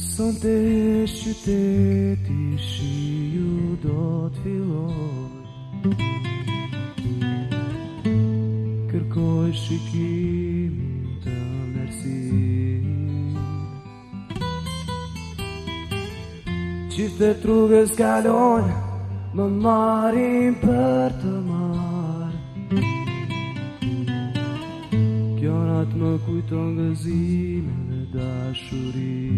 Son të shytet i shiju do të filoj Kërkoj shikimin të nërsi Qifte trugës kalonë Më marim për të marim gjatë më kujton gëzime dhe dashuri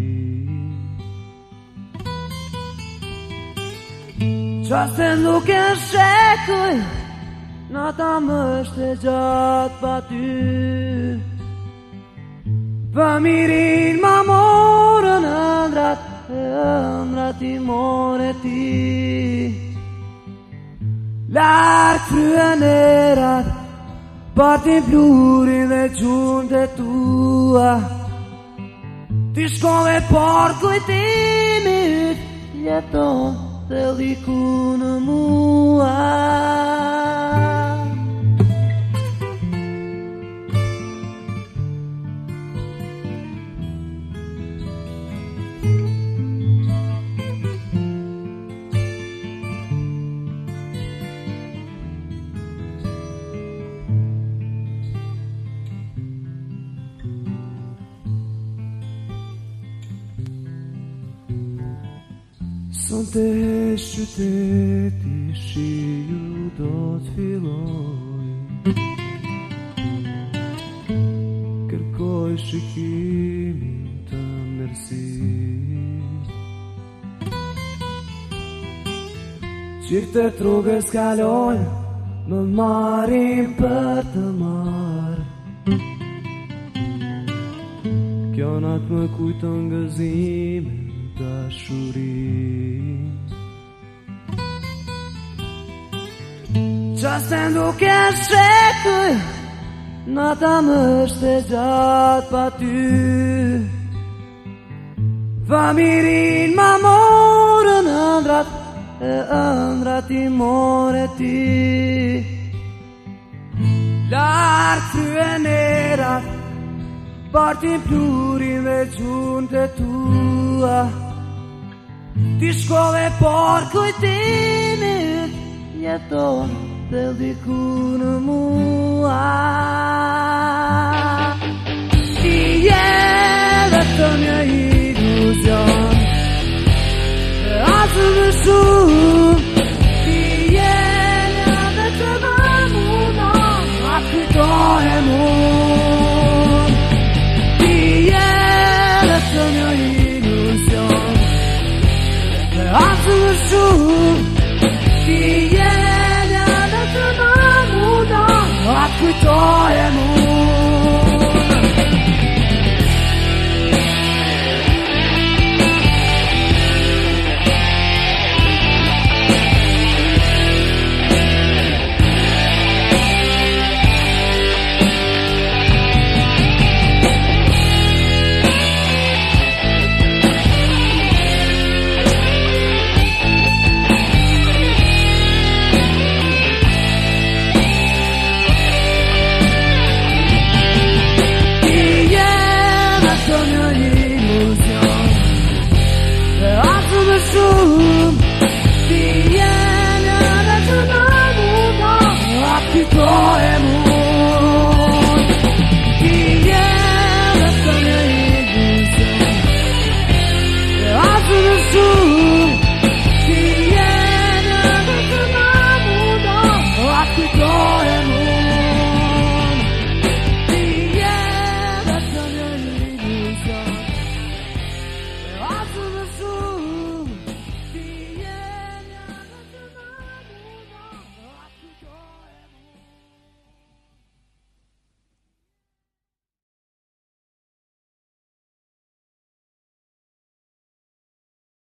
Qase nuk e shekuj Në ta më shte gjatë pa ty Për mirin më morën në ndrat E ndrat i more ti Lartë e ratë Bati blurin dhe gjunë dhe tua Ti shkove por kujtimit Ljeton dhe liku në mua Son të heshë të ti shi ju do të filoj Kërkoj shikimin të mërsi Qirë të trugër s'kaloj Më marim për të mar Kjo në më kujton nga zime Shuri Shasë të ndukë e nëshekuj Në ta mështë e gjatë pa ty Famirin mirin ma morë në ndrat E ndrat i more ti Lartë të e nëra Partin plurin dhe gjunë të tua Ti shkove por kujtimi Njëtoj dari gunungmu Cielo I mia illusione Azul